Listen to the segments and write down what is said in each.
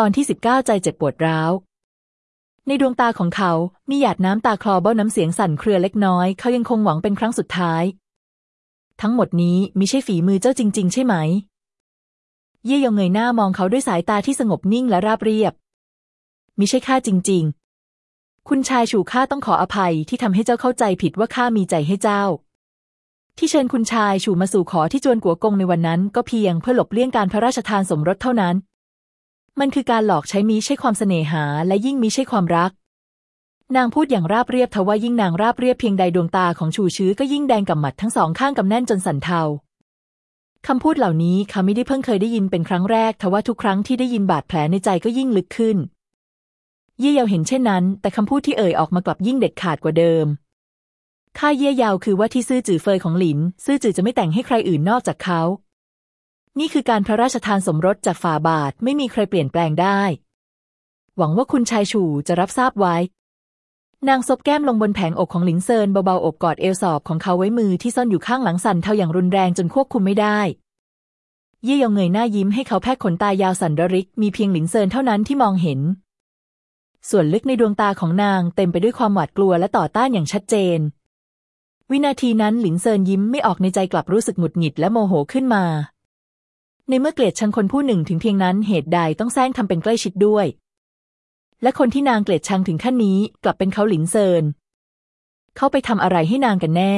ตอนที่สิบเก้าใจเจ็บปวดร้าว ในดวงตาของเขา มีหยาดน้ำตาคลอเบ้าน้ำเสียงสั่นเครือเล็กน้อย เขายังคงหวังเป็นครั้งสุดท้าย ทั้งหมดนี้มิใช่ฝีมือเจ้าจริง ๆ ใช่ไหม เย่ยองเงยหน้ามองเขาด้วยสายตาที่สงบนิ่งและราบเรียบ มิใช่ข้าจริง ๆ คุณชายฉูข้าต้องขออภัยที่ทำให้เจ้าเข้าใจผิดว่าข้ามีใจให้เจ้าที่เชิญคุณชายฉูมาสู่ขอที่จวนกัวกงในวันนั้น ก็เพียงเพื่อหลบเลี่ยงการพระราชทานสมรสเท่านั้น มันคือการหลอกใช้มีใช่ความเสน่หา และยิ่งมีใช่ความรัก นางพูดอย่างราบเรียบทว่ายิ่งนางราบเรียบเพียงใดดวงตาของชูชื้อก็ยิ่งแดงกับหมัดทั้งสองข้างกำแน่นจนสั่นเทาคำพูดเหล่านี้เขาไม่ได้เพิ่งเคยได้ยินเป็นครั้งแรกทว่าทุกครั้งที่ได้ยินบาดแผลในใจก็ยิ่งลึกขึ้น เย่เยาเห็นเช่นนั้น แต่คำพูดที่เอ่ยออกมากลับยิ่งเด็ดขาดกว่าเดิมข้าเย่เยาคือว่าที่ซื่อจื่อเฟยของหลิน ซื่อจื่อจะไม่แต่งให้ใครอื่นนอกจากเขา นี่คือการพระราชทานสมรสจากฝ่าบาทไม่มีใครเปลี่ยนแปลงได้ หวังว่าคุณชายฉูจะรับทราบไว้ นางซบแก้มลงบนแผงอกของหลินเซินเบาๆอบกอดเอวสอบของเขาไว้มือที่ซ่อนอยู่ข้างหลังสั่นเทาอย่างรุนแรงจนควบคุมไม่ได้เย่ยองเงยหน้ายิ้มให้เขาแพกขนตายาวสั่นระริก มีเพียงหลินเซินเท่านั้นที่มองเห็น ส่วนลึกในดวงตาของนางเต็มไปด้วยความหวาดกลัวและต่อต้านอย่างชัดเจน วินาทีนั้นหลินเซินยิ้มไม่ออกในใจกลับรู้สึกหงุดหงิดและโมโหขึ้นมา ในเมื่อเกลียดชังคนผู้หนึ่งถึงเพียงนั้นเหตุใดต้องแซงทำเป็นใกล้ชิดด้วย และคนที่นางเกลียดชังถึงขั้นนี้กลับเป็นเขาหลินเซินเขาไปทำอะไรให้นางกันแน่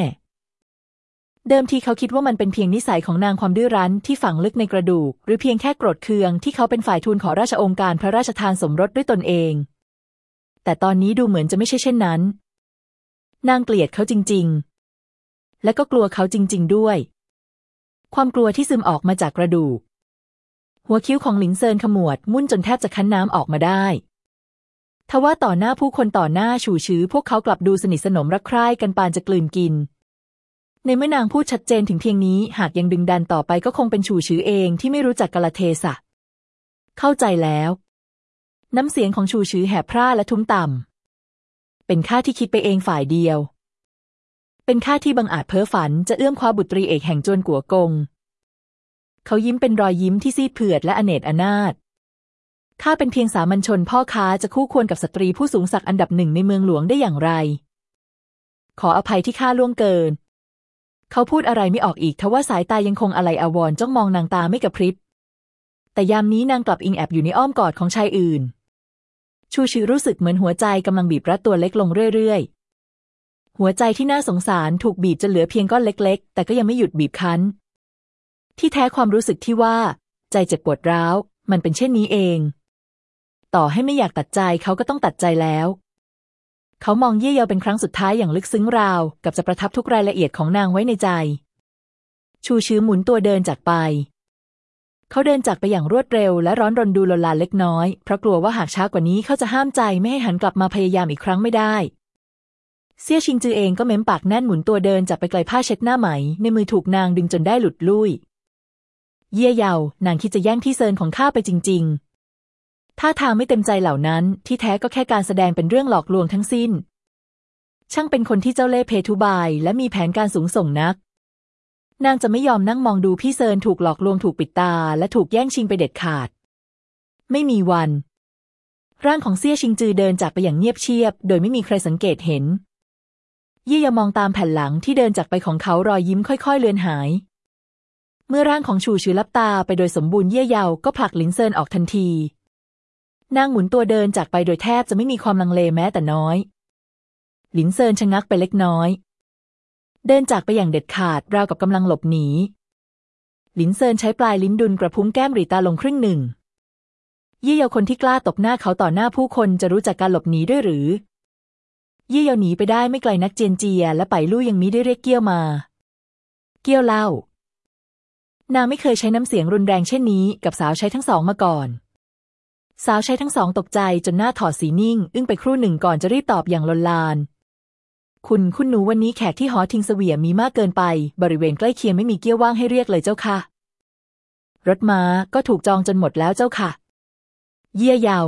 เดิมทีเขาคิดว่ามันเป็นเพียงนิสัยของนางความดื้อรั้นที่ฝังลึกในกระดูก หรือเพียงแค่โกรธเคืองที่เขาเป็นฝ่ายทูลขอราชองค์การพระราชทานสมรสด้วยตนเอง แต่ตอนนี้ดูเหมือนจะไม่ใช่เช่นนั้น นางเกลียดเขาจริง ๆ และก็กลัวเขาจริง ๆ ด้วย ความกลัวที่ซึมออกมาจากกระดูก หัวคิ้วของหลินเซินขมวดมุ่นจนแทบจะคั้นน้ำออกมาได้ทว่าต่อหน้าผู้คนต่อหน้าฉู่ชื้อ พวกเขากลับดูสนิทสนมรักใคร่กันปานจะกลืนกิน ในเมื่อนางพูดชัดเจนถึงเพียงนี้ หากยังดึงดันต่อไปก็คงเป็นฉู่ชื้อเองที่ไม่รู้จักกละเทศะ เข้าใจแล้ว น้ำเสียงของฉู่ชื้อแหบพร่าและทุ้มต่ำเป็นข้าที่คิดไปเองฝ่ายเดียว เป็นข้าที่บังอาจเพ้อฝันจะเอื้อมคว้าบุตรีเอกแห่งจวนกัวกง เขายิ้มเป็นรอยยิ้มที่ซีดเผือดและอเนจอนาถข้าเป็นเพียงสามัญชนพ่อค้าจะคู่ควรกับสตรีผู้สูงศักดิ์อันดับหนึ่งในเมืองหลวงได้อย่างไร ขออภัยที่ข้าล่วงเกิน เขาพูดอะไรไม่ออกอีกทว่าสายตายังคงอะไรอาวรจ้องมองนางตาไม่กระพริบ แต่ยามนี้นางกลับอิงแอบอยู่ในอ้อมกอดของชายอื่น ชูชิรู้สึกเหมือนหัวใจกำลังบีบรัดตัวเล็กลงเรื่อย หัวใจที่น่าสงสารถูกบีบจนเหลือเพียงก้อนเล็ก ๆ แต่ก็ยังไม่หยุดบีบคั้น ที่แท้ความรู้สึกที่ว่า ใจเจ็บปวดร้าว มันเป็นเช่นนี้เอง ต่อให้ไม่อยากตัดใจเขาก็ต้องตัดใจแล้ว เขามองเยี่ยเยาเป็นครั้งสุดท้ายอย่างลึกซึ้งราว กับจะประทับทุกรายละเอียดของนางไว้ในใจ ชูชื้อหมุนตัวเดินจากไป เขาเดินจากไปอย่างรวดเร็ว และร้อนรนดูลลานเล็กน้อยเพราะกลัวว่าหากช้ากว่านี้เขาจะห้ามใจไม่ให้หันกลับมาพยายามอีกครั้งไม่ได้ เซี่ยชิงจือเองก็เม้มปากแน่นหมุนตัวเดินจากไปไกลผ้าเช็ดหน้าไหม ในมือถูกนางดึงจนได้หลุดลุ่ย เยี่ยเยา นางคิดจะแย่งที่เซินของข้าไปจริง ๆ ท่าทางไม่เต็มใจเหล่านั้น ที่แท้ก็แค่การแสดงเป็นเรื่องหลอกลวงทั้งสิ้น ช่างเป็นคนที่เจ้าเล่เพทุบาย และมีแผนการสูงส่งนัก นางจะไม่ยอมนั่งมองดูพี่เซินถูกหลอกลวงถูกปิดตา และถูกแย่งชิงไปเด็ดขาด ไม่มีวัน ร่างของเซี่ยชิงจือเดินจากไปอย่างเงียบเชียบ โดยไม่มีใครสังเกตเห็น ยี่ยมองตามแผ่นหลังที่เดินจากไปของเขารอยยิ้มค่อย ๆ เลือนหาย เมื่อร่างของชูชือลับตาไปโดยสมบูรณ์เยี่ยยาวก็ผลักลินเซินออกทันที นางหมุนตัวเดินจากไปโดยแทบจะไม่มีความลังเลแม้แต่น้อยลินเซินชะงักไปเล็กน้อย เดินจากไปอย่างเด็ดขาดราวกับกำลังหลบหนีลินเซินใช้ปลายลิ้นดุนกระพุ้งแก้มรีตาลงครึ่งหนึ่งยี่เยาคนที่กล้าตบหน้าเขาต่อหน้าผู้คนจะรู้จักการหลบหนีด้วยหรือ เยี่ยวหนีไปได้ไม่ไกลนักเจียนเจีย และไปลู่ยังมิได้เรียกเกี้ยวมา เกี้ยวเล่า นางไม่เคยใช้น้ำเสียงรุนแรงเช่นนี้กับสาวใช้ทั้งสองมาก่อน สาวใช้ทั้งสองตกใจจนหน้าถอดสีนิ่ง อึ้งไปครู่หนึ่งก่อนจะรีบตอบอย่างลนลาน คุณคุณหนูวันนี้แขกที่หอทิงเสวียมีมากเกินไป บริเวณใกล้เคียงไม่มีเกี้ยวว่างให้เรียกเลยเจ้าค่ะ รถม้าก็ถูกจองจนหมดแล้วเจ้าค่ะ เยี่ยยาว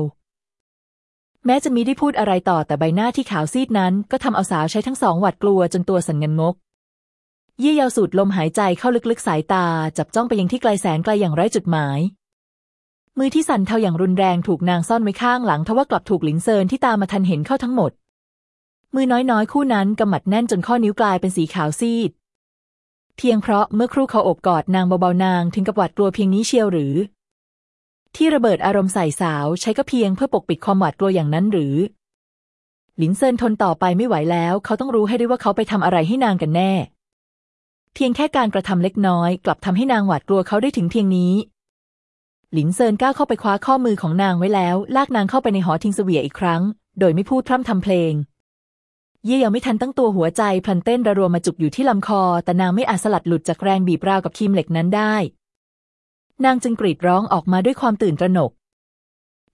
แม้จะมีได้พูดอะไรต่อแต่ใบหน้าที่ขาวซีดนั้น ก็ทำเอาสาวใช้ทั้งสองหวัดกลัวจนตัวสั่นเงินงก เยี่ยยาวสูดลมหายใจเข้าลึกๆสายตา จับจ้องไปยังที่ไกลแสนไกลอย่างไร้จุดหมาย มือที่สั่นเทาอย่างรุนแรงถูกนางซ่อนไว้ข้างหลังทว่ากลับถูกหลินเซินที่ตามมาทันเห็นเข้าทั้งหมด มือน้อยๆ คู่นั้นกำมัดแน่นจนข้อนิ้วกลายเป็นสีขาวซีด เพียงเพราะเมื่อครู่เขาอบกอดนางเบาๆนางถึงกับหวาดกลัวเพียงนี้เชียวหรือ ที่ระเบิดอารมณ์ใส่สาวใช้ก็เพียงเพื่อปกปิดความหวาดกลัวอย่างนั้นหรือ หลินเซินทนต่อไปไม่ไหวแล้ว เขาต้องรู้ให้ได้ว่าเขาไปทำอะไรให้นางกันแน่ เพียงแค่การกระทำเล็กน้อย กลับทำให้นางหวาดกลัวเขาได้ถึงเพียงนี้ หลินเซินก้าวเข้าไปคว้าข้อมือของนางไว้แล้ว ลากนางเข้าไปในหอทิงเสวียอีกครั้ง โดยไม่พูดพร่ำทำเพลง เย่ยังไม่ทันตั้งตัวหัวใจพลันเต้นระรัวมาจุกอยู่ที่ลำคอ แต่นางไม่อาจสลัดหลุดจากแรงบีบราวกับคีมเหล็กนั้นได้ นางจึงกรีดร้องออกมาด้วยความตื่นตระหนก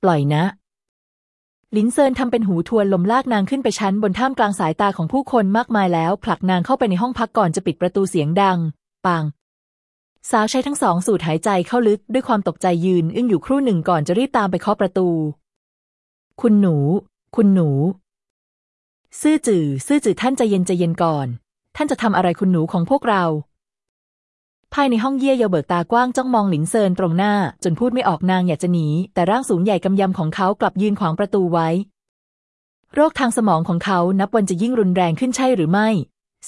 ปล่อยนะ ลินเซินทำเป็นหูทวนลมลากนางขึ้นไปชั้นบนท่ามกลางสายตาของผู้คนมากมายแล้ว ผลักนางเข้าไปในห้องพักก่อนจะปิดประตูเสียงดัง ปัง สาวใช้ทั้งสองสูดหายใจเข้าลึกด้วยความตกใจยืนอึ้งอยู่ครู่หนึ่งก่อนจะรีบตามไปเคาะประตู คุณหนู คุณหนู ซื่อจื่อซื่อจื่อท่านใจเย็นใจเย็นก่อน ท่านจะทำอะไรคุณหนูของพวกเรา ภายในห้องเย่เยาเบิกตากว้างจ้องมองหลินเซินตรงหน้า จนพูดไม่ออกนางอยากจะหนี แต่ร่างสูงใหญ่กำยำของเขากลับยืนขวางประตูไว้ โรคทางสมองของเขานับวันจะยิ่งรุนแรงขึ้นใช่หรือไม่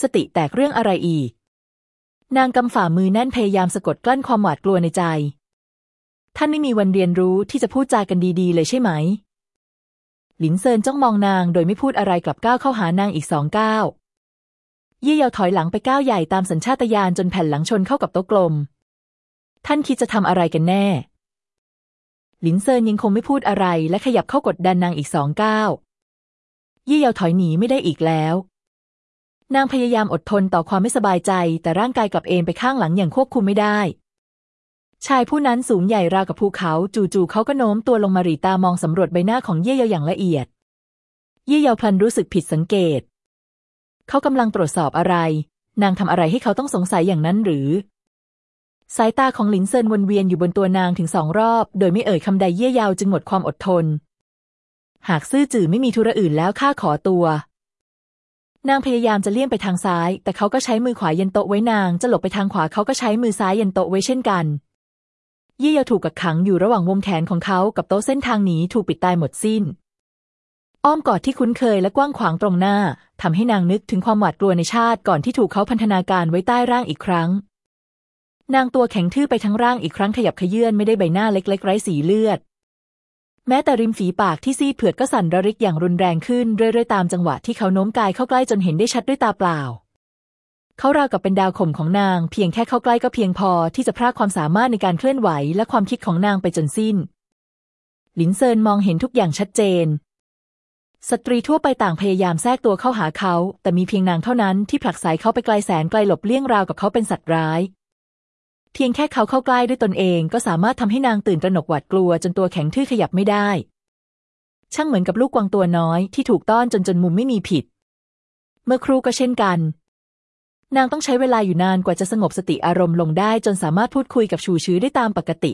สติแตกเรื่องอะไรอีก นางกำฝ่ามือแน่นพยายามสะกดกลั้นความหวาดกลัวในใจ ท่านไม่มีวันเรียนรู้ที่จะพูดจากันดีๆ เลยใช่ไหม หลินเซินจ้องมองนางโดยไม่พูดอะไรกลับก้าวเข้าหานางอีกสองก้าว ยี่เยาถอยหลังไปก้าวใหญ่ตามสัญชาตญาณจนแผ่นหลังชนเข้ากับโต๊ะกลม ท่านคิดจะทำอะไรกันแน่ หลินเซินยังคงไม่พูดอะไรและขยับเข้ากดดันนางอีกสองก้าวเยี่เยาถอยหนีไม่ได้อีกแล้ว นางพยายามอดทนต่อความไม่สบายใจ แต่ร่างกายกลับเอนไปข้างหลังอย่างควบคุมไม่ได้ ชายผู้นั้นสูงใหญ่ราวกับภูเขา จู่ๆเขาก็โน้มตัวลงมาหรีตามองสำรวจใบหน้าของเย่เยาอย่างละเอียด เย่เยาพลันรู้สึกผิดสังเกต เขากำลังตรวจสอบอะไร นางทำอะไรให้เขาต้องสงสัยอย่างนั้นหรือ สายตาของหลินเซินวนเวียนอยู่บนตัวนางถึงสองรอบ โดยไม่เอ่ยคำใดเย่เยาวจึงหมดความอดทน หากซื่อจื่อไม่มีธุระอื่นแล้วข้าขอตัว นางพยายามจะเลี่ยงไปทางซ้าย แต่เขาก็ใช้มือขวายันโต๊ะไว้นาง จะหลบไปทางขวาเขาก็ใช้มือซ้ายยันโต๊ะไว้เช่นกันเย่เยาถูกกักขังอยู่ระหว่างวงแขนของเขากับโต๊ะเส้นทางหนีถูกปิดตายหมดสิ้น อ้อมกอดที่คุ้นเคยและกว้างขวางตรงหน้า ทำให้นางนึกถึงความหวาดกลัวในชาติก่อนที่ถูกเขาพันธนาการไว้ใต้ร่างอีกครั้ง นางตัวแข็งทื่อไปทั้งร่างอีกครั้งขยับขยื่นไม่ได้ใบหน้าเล็กๆไร้สีเลือด แม้แต่ริมฝีปากที่ซีดเผือดก็สั่นระริกอย่างรุนแรงขึ้นเรื่อยๆตามจังหวะที่เขาโน้มกายเข้าใกล้จนเห็นได้ชัดด้วยตาเปล่าเขาราวกับเป็นดาวข่มของนาง เพียงแค่เข้าใกล้ก็เพียงพอที่จะพรากความสามารถในการเคลื่อนไหวและความคิดของนางไปจนสิ้น หลินเซินมองเห็นทุกอย่างชัดเจน สตรีทั่วไปต่างพยายามแทรกตัวเข้าหาเขา แต่มีเพียงนางเท่านั้นที่ผลักไสเขาไปไกลแสนไกลหลบเลี่ยงราวกับเขาเป็นสัตว์ร้าย เพียงแค่เขาเข้าใกล้ด้วยตนเองก็สามารถทำให้นางตื่นตระหนกหวาดกลัวจนตัวแข็งทื่อขยับไม่ได้ ช่างเหมือนกับลูกกวางตัวน้อยที่ถูกต้อนจนจนมุมไม่มีผิด เมื่อครูก็เช่นกัน นางต้องใช้เวลาอยู่นานกว่าจะสงบสติอารมณ์ลงได้จนสามารถพูดคุยกับชูชื้อได้ตามปกติ